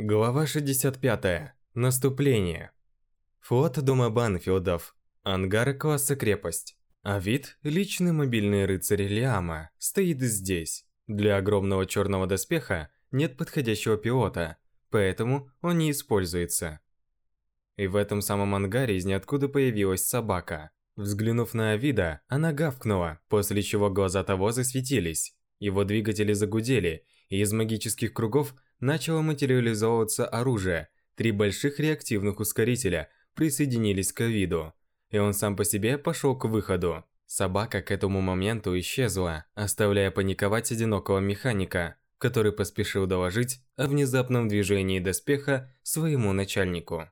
Глава 65. Наступление. Флот дома Банфилдов. Ангар класса крепость. А вид – личный мобильный рыцарь Лиама, стоит здесь. Для огромного черного доспеха нет подходящего пилота, поэтому он не используется. И в этом самом ангаре из ниоткуда появилась собака. Взглянув на Авида, она гавкнула, после чего глаза того засветились. Его двигатели загудели, и из магических кругов начало материализовываться оружие. Три больших реактивных ускорителя присоединились к виду, и он сам по себе пошел к выходу. Собака к этому моменту исчезла, оставляя паниковать одинокого механика, который поспешил доложить о внезапном движении доспеха своему начальнику.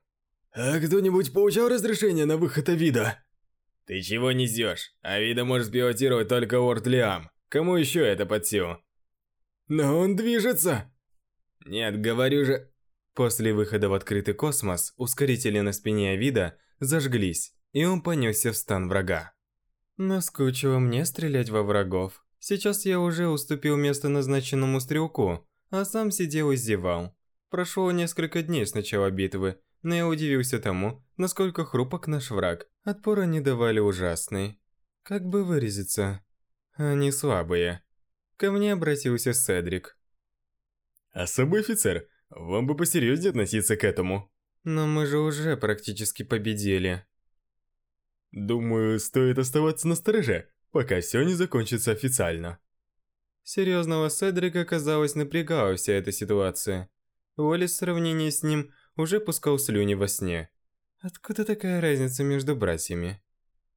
«А кто-нибудь получал разрешение на выход Авида?» «Ты чего несешь? Авида может пилотировать только Уорд Лиам. Кому еще это под силу?» «Но он движется!» «Нет, говорю же...» После выхода в открытый космос, ускорители на спине Авида зажглись, и он понесся в стан врага. Наскучило мне стрелять во врагов. Сейчас я уже уступил место назначенному стрелку, а сам сидел и зевал. Прошло несколько дней с начала битвы, но я удивился тому, насколько хрупок наш враг. Отпора не давали ужасный. Как бы выразиться? Они слабые. Ко мне обратился Седрик. «Особый офицер, вам бы посерьезнее относиться к этому». «Но мы же уже практически победили». «Думаю, стоит оставаться на стороже, пока все не закончится официально». Серьезного Седрика, казалось, напрягала вся эта ситуация. Уоллес в сравнении с ним уже пускал слюни во сне. Откуда такая разница между братьями?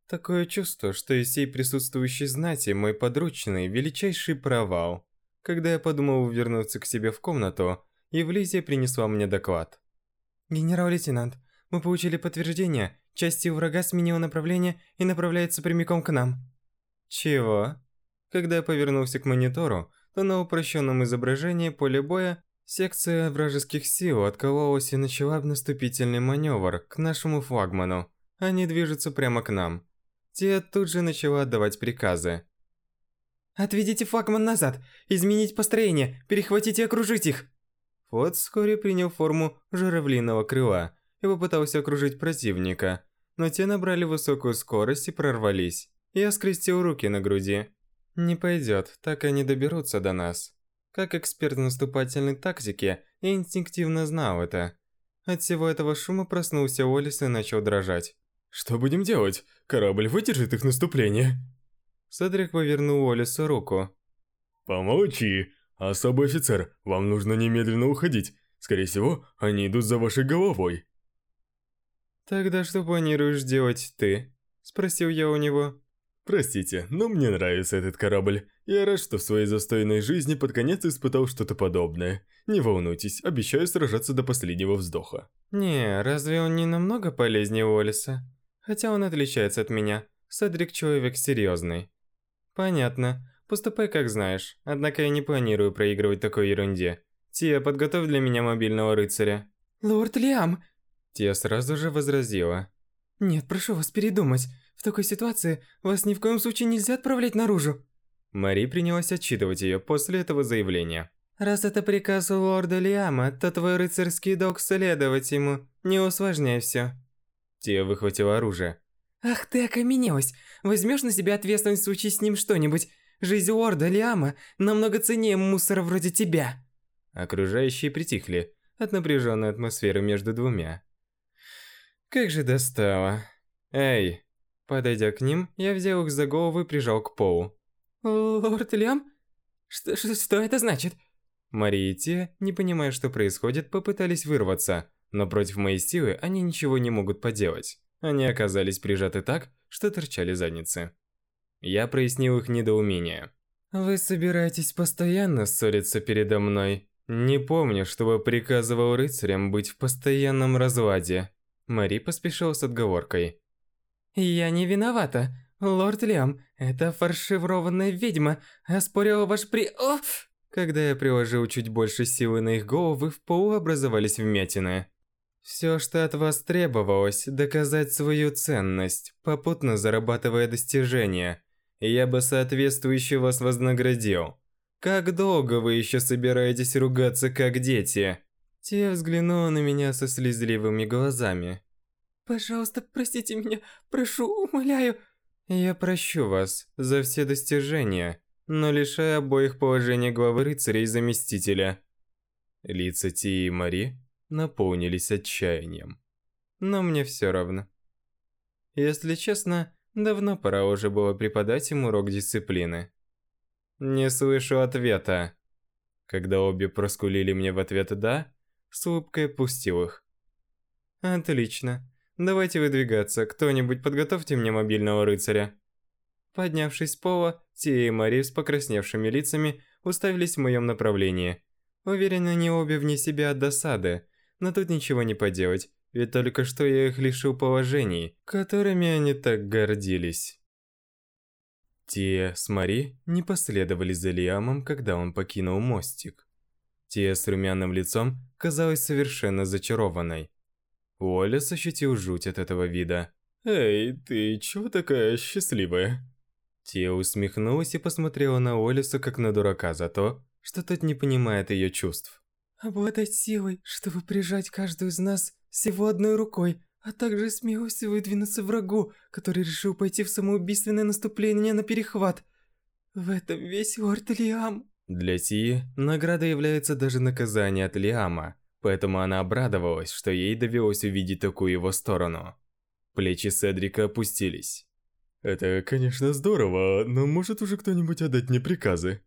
Такое чувство, что из всей присутствующей знати мой подручный – величайший провал. Когда я подумал вернуться к себе в комнату, Евлизия принесла мне доклад. «Генерал-лейтенант, мы получили подтверждение, часть врага сменила направление и направляется прямиком к нам». «Чего?» Когда я повернулся к монитору, то на упрощенном изображении поля боя секция вражеских сил откололась и начала наступительный маневр к нашему флагману. Они движутся прямо к нам. Тия тут же начала отдавать приказы. «Отведите флагман назад! Изменить построение! Перехватить и окружить их!» Флот вскоре принял форму журавлиного крыла и попытался окружить противника, но те набрали высокую скорость и прорвались. Я скрестил руки на груди. «Не пойдет, так они доберутся до нас». Как эксперт в наступательной тактике, я инстинктивно знал это. От всего этого шума проснулся Олис и начал дрожать. Что будем делать? Корабль выдержит их наступление? Седрик повернул Олису руку. Помолчи. Особый офицер, вам нужно немедленно уходить. Скорее всего, они идут за вашей головой. Тогда что планируешь делать ты? Спросил я у него. Простите, но мне нравится этот корабль. Я рад, что в своей застойной жизни под конец испытал что-то подобное. Не волнуйтесь, обещаю сражаться до последнего вздоха. Не, разве он не намного полезнее Уоллеса? Хотя он отличается от меня. Седрик человек серьезный. Понятно. Поступай как знаешь. Однако я не планирую проигрывать такой ерунде. Тия, подготовь для меня мобильного рыцаря. Лорд Лиам! Тия сразу же возразила. Нет, прошу вас передумать. В такой ситуации вас ни в коем случае нельзя отправлять наружу. Мари принялась отчитывать ее после этого заявления. «Раз это приказ у лорда Лиама, то твой рыцарский долг следовать ему. Не усложняй все. Тия выхватила оружие. «Ах ты окаменелась! Возьмешь на себя ответственность в случае с ним что-нибудь? Жизнь лорда Лиама намного ценнее мусора вроде тебя!» Окружающие притихли от напряженной атмосферы между двумя. Как же достало. Эй! Подойдя к ним, я взял их за голову и прижал к полу. «Лорд Лиам? Что, что, что это значит?» Мария и те, не понимая, что происходит, попытались вырваться, но против моей силы они ничего не могут поделать. Они оказались прижаты так, что торчали задницы. Я прояснил их недоумение. «Вы собираетесь постоянно ссориться передо мной? Не помню, чтобы приказывал рыцарям быть в постоянном разладе». Мари поспешила с отговоркой. «Я не виновата. Лорд Лиам, эта фаршированная ведьма оспорила ваш при... О! Когда я приложил чуть больше силы на их головы, в полу образовались вмятины. Все, что от вас требовалось, доказать свою ценность, попутно зарабатывая достижения. И я бы соответствующе вас вознаградил. Как долго вы еще собираетесь ругаться как дети? Тия взглянула на меня со слезливыми глазами. «Пожалуйста, простите меня, прошу, умоляю». «Я прощу вас за все достижения, но лишаю обоих положения главы рыцарей и заместителя». Лица Тии и Мари наполнились отчаянием. Но мне все равно. Если честно, давно пора уже было преподать им урок дисциплины. Не слышу ответа. Когда обе проскулили мне в ответ «да», с улыбкой пустил их. Отлично. Давайте выдвигаться. Кто-нибудь подготовьте мне мобильного рыцаря. Поднявшись с пола, Тия и Мари с покрасневшими лицами уставились в моем направлении. Уверен, они обе вне себя от досады, но тут ничего не поделать, ведь только что я их лишил положений, которыми они так гордились. Тия с Мари не последовали за Лиамом, когда он покинул мостик. Тия с румяным лицом казалась совершенно зачарованной. Уоллес ощутил жуть от этого вида. «Эй, ты чего такая счастливая?» Тия усмехнулась и посмотрела на Уоллеса как на дурака за то, что тот не понимает ее чувств. «Обладать силой, чтобы прижать каждую из нас всего одной рукой, а также смелостью выдвинуться врагу, который решил пойти в самоубийственное наступление на перехват. В этом весь лорд Лиам». Для Тии награда является даже наказание от Лиама, поэтому она обрадовалась, что ей довелось увидеть такую его сторону. Плечи Седрика опустились. «Это, конечно, здорово, но может уже кто-нибудь отдать мне приказы?»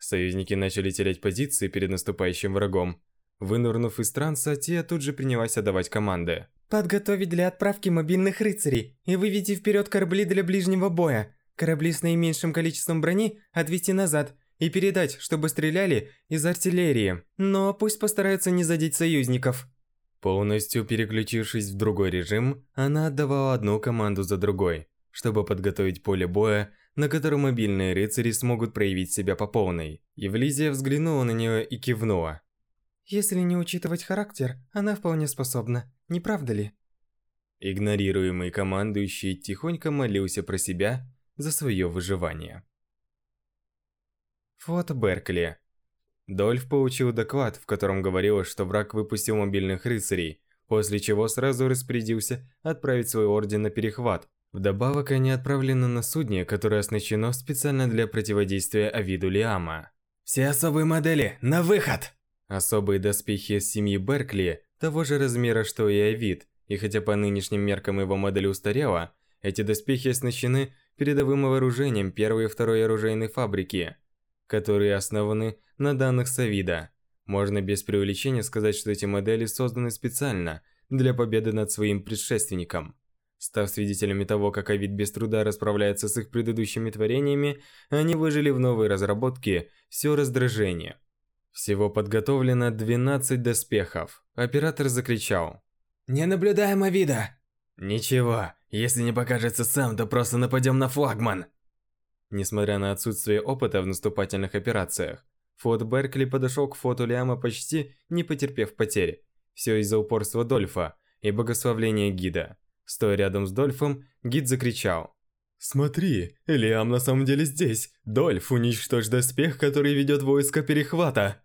Союзники начали терять позиции перед наступающим врагом. Вынырнув из транса, Тия тут же принялась отдавать команды. Подготовить для отправки мобильных рыцарей и вывести вперед корабли для ближнего боя. Корабли с наименьшим количеством брони отвести назад и передать, чтобы стреляли из артиллерии. Но пусть постараются не задеть союзников. Полностью переключившись в другой режим, она отдавала одну команду за другой, чтобы подготовить поле боя, на котором мобильные рыцари смогут проявить себя по полной. Евлизия взглянула на нее и кивнула. Если не учитывать характер, она вполне способна, не правда ли? Игнорируемый командующий тихонько молился про себя за свое выживание. Фото Беркли. Дольф получил доклад, в котором говорилось, что враг выпустил мобильных рыцарей, после чего сразу распорядился отправить свой орден на перехват. Вдобавок они отправлены на судне, которое оснащено специально для противодействия Авиду Лиама. «Все особые модели, на выход!» Особые доспехи семьи Беркли того же размера, что и Авид, и хотя по нынешним меркам его модель устарела, эти доспехи оснащены передовым вооружением первой и второй оружейной фабрики, которые основаны на данных с Авида. Можно без преувеличения сказать, что эти модели созданы специально для победы над своим предшественником. Став свидетелями того, как Авид без труда расправляется с их предыдущими творениями, они выжили в новой разработке все раздражение – всего подготовлено 12 доспехов. Оператор закричал. «Не наблюдаемо вида!» «Ничего, если не покажется сам, то просто нападем на флагман!» Несмотря на отсутствие опыта в наступательных операциях, Фот Беркли подошел к фоту Лиама почти не потерпев потерь. Все из-за упорства Дольфа и богословления гида. Стоя рядом с Дольфом, гид закричал. «Смотри, Лиам на самом деле здесь! Дольф, уничтожь доспех, который ведет войско перехвата!»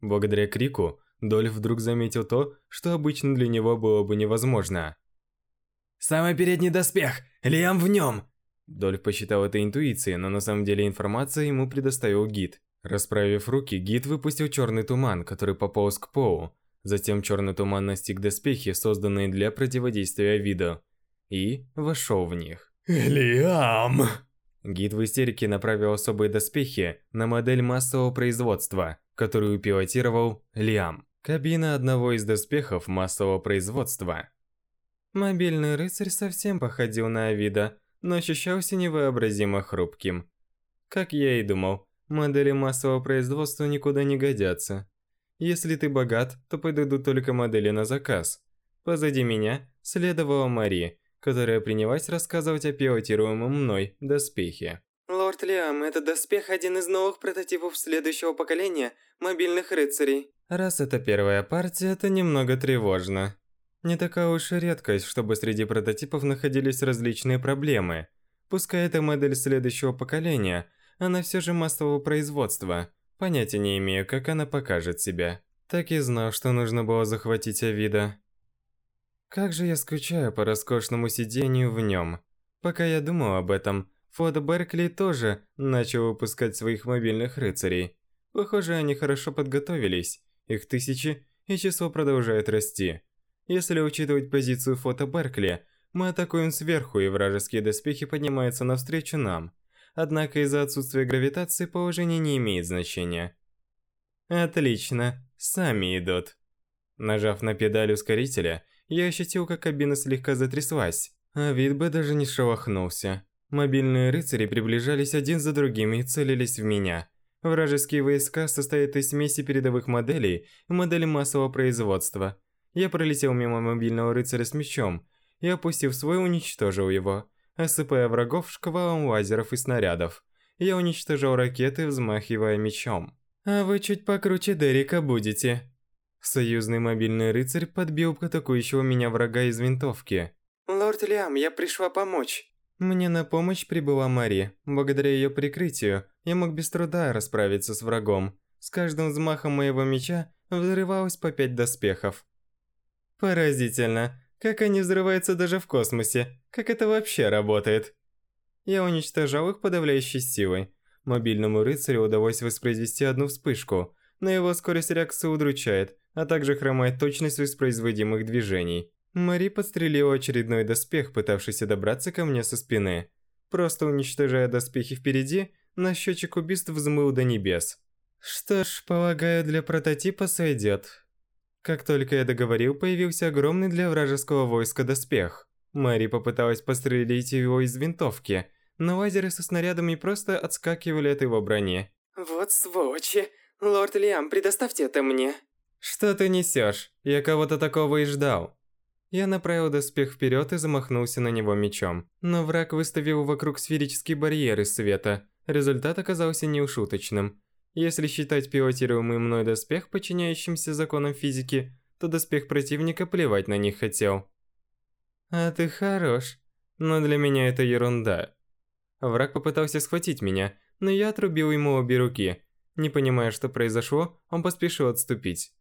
Благодаря крику, Дольф вдруг заметил то, что обычно для него было бы невозможно. «Самый передний доспех! Лиам в нем!» Дольф посчитал это интуицией, но на самом деле информация ему предоставил гид. Расправив руки, гид выпустил черный туман, который пополз к полу. Затем черный туман настиг доспехи, созданные для противодействия виду, и вошел в них. Лиам! Гид в истерике направил особые доспехи на модель массового производства, которую пилотировал Лиам. Кабина одного из доспехов массового производства. Мобильный рыцарь совсем походил на Авида, но ощущался невообразимо хрупким. Как я и думал, модели массового производства никуда не годятся. Если ты богат, то подойдут только модели на заказ. Позади меня следовала Мари, которая принялась рассказывать о пилотируемом мной доспехе. «Лорд Лиам, этот доспех один из новых прототипов следующего поколения мобильных рыцарей». Раз это первая партия, это немного тревожно. Не такая уж и редкость, чтобы среди прототипов находились различные проблемы. Пускай это модель следующего поколения, она все же массового производства. Понятия не имею, как она покажет себя. Так и знал, что нужно было захватить Авида. Как же я скучаю по роскошному сидению в нем. Пока я думал об этом, Форд Беркли тоже начал выпускать своих мобильных рыцарей. Похоже, они хорошо подготовились. Их тысячи, и число продолжает расти. Если учитывать позицию фото Беркли, мы атакуем сверху, и вражеские доспехи поднимаются навстречу нам. Однако из-за отсутствия гравитации положение не имеет значения. Отлично, сами идут. Нажав на педаль ускорителя, я ощутил, как кабина слегка затряслась, а вид бы даже не шелохнулся. Мобильные рыцари приближались один за другим и целились в меня. Вражеские войска состоят из смеси передовых моделей и моделей массового производства. Я пролетел мимо мобильного рыцаря с мечом и, опустив свой, уничтожил его, осыпая врагов шквалом лазеров и снарядов. Я уничтожил ракеты, взмахивая мечом. «А вы чуть покруче Дерека будете». Союзный мобильный рыцарь подбил атакующего меня врага из винтовки. «Лорд Лиам, я пришла помочь». Мне на помощь прибыла Мари. Благодаря ее прикрытию, я мог без труда расправиться с врагом. С каждым взмахом моего меча взрывалось по пять доспехов. Поразительно, как они взрываются даже в космосе. Как это вообще работает? Я уничтожал их подавляющей силой. Мобильному рыцарю удалось воспроизвести одну вспышку, но его скорость реакции удручает, а также хромает точность воспроизводимых движений. Мари подстрелила очередной доспех, пытавшийся добраться ко мне со спины. Просто уничтожая доспехи впереди, наш счетчик убийств взмыл до небес. Что ж, полагаю, для прототипа сойдет. Как только я договорил, появился огромный для вражеского войска доспех. Мари попыталась пострелить его из винтовки, но лазеры со снарядами просто отскакивали от его брони. «Вот сволочи! Лорд Лиам, предоставьте это мне!» «Что ты несешь? Я кого-то такого и ждал!» Я направил доспех вперед и замахнулся на него мечом. Но враг выставил вокруг сферический барьер из света. Результат оказался неушуточным. Если считать пилотируемый мной доспех подчиняющимся законам физики, то доспех противника плевать на них хотел. А ты хорош, но для меня это ерунда. Враг попытался схватить меня, но я отрубил ему обе руки. Не понимая, что произошло, он поспешил отступить.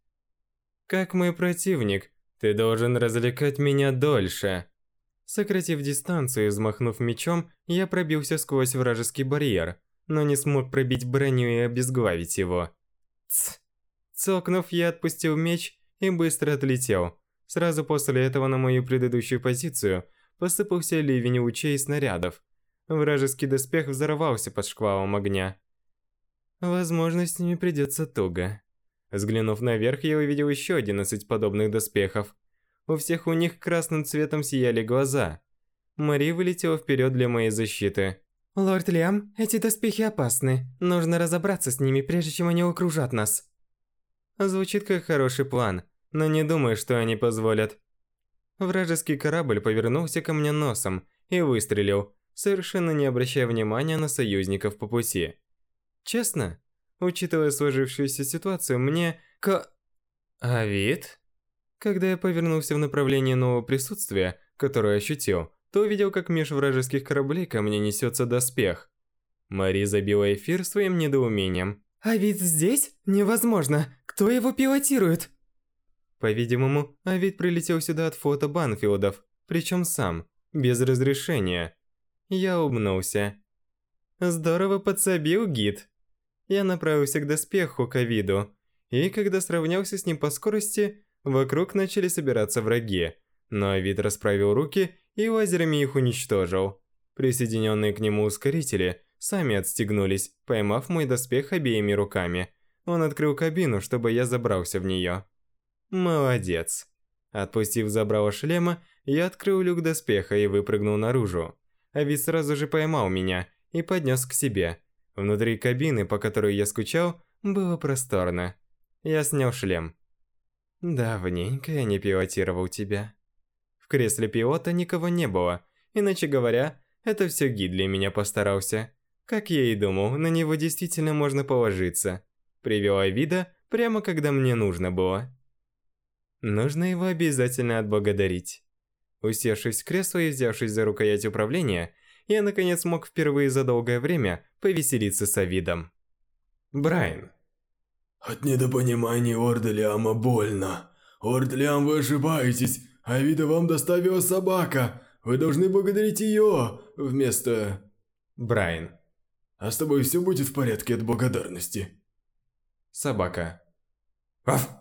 Как мой противник, ты должен развлекать меня дольше. Сократив дистанцию и взмахнув мечом, я пробился сквозь вражеский барьер, но не смог пробить броню и обезглавить его. Ц. Цокнув, я отпустил меч и быстро отлетел. Сразу после этого на мою предыдущую позицию посыпался ливень лучей и снарядов. Вражеский доспех взорвался под шквалом огня. Возможно, с ними придется туго. Взглянув наверх, я увидел еще 11 подобных доспехов. У всех у них красным цветом сияли глаза. Мари вылетела вперед для моей защиты. «Лорд Лиам, эти доспехи опасны. Нужно разобраться с ними, прежде чем они окружат нас». Звучит как хороший план, но не думаю, что они позволят. Вражеский корабль повернулся ко мне носом и выстрелил, совершенно не обращая внимания на союзников по пути. Честно, Учитывая сложившуюся ситуацию, мне... К... А вид? Когда я повернулся в направлении нового присутствия, которое ощутил, то увидел, как меж вражеских кораблей ко мне несется доспех. Мари забила эфир своим недоумением. «А ведь здесь? Невозможно! Кто его пилотирует?» По-видимому, Авид прилетел сюда от фото Банфилдов, причем сам, без разрешения. Я улыбнулся. «Здорово подсобил, гид!» я направился к доспеху Ковиду, и когда сравнялся с ним по скорости, вокруг начали собираться враги. Но Авид расправил руки и лазерами их уничтожил. Присоединенные к нему ускорители сами отстегнулись, поймав мой доспех обеими руками. Он открыл кабину, чтобы я забрался в нее. Молодец. Отпустив забрало шлема, я открыл люк доспеха и выпрыгнул наружу. Авид сразу же поймал меня и поднес к себе – Внутри кабины, по которой я скучал, было просторно. Я снял шлем. Давненько я не пилотировал тебя. Кресле пилота никого не было. Иначе говоря, это все гид для меня постарался. Как я и думал, на него действительно можно положиться. Привел Авида прямо когда мне нужно было. Нужно его обязательно отблагодарить. Усевшись в кресло и взявшись за рукоять управления, я наконец смог впервые за долгое время повеселиться с Авидом. Брайан. От недопонимания Орда Лиама больно. Орд Лиам, вы ошибаетесь. Авида вам доставила собака. Вы должны благодарить ее вместо... Брайан. А с тобой все будет в порядке от благодарности. Собака. Аф!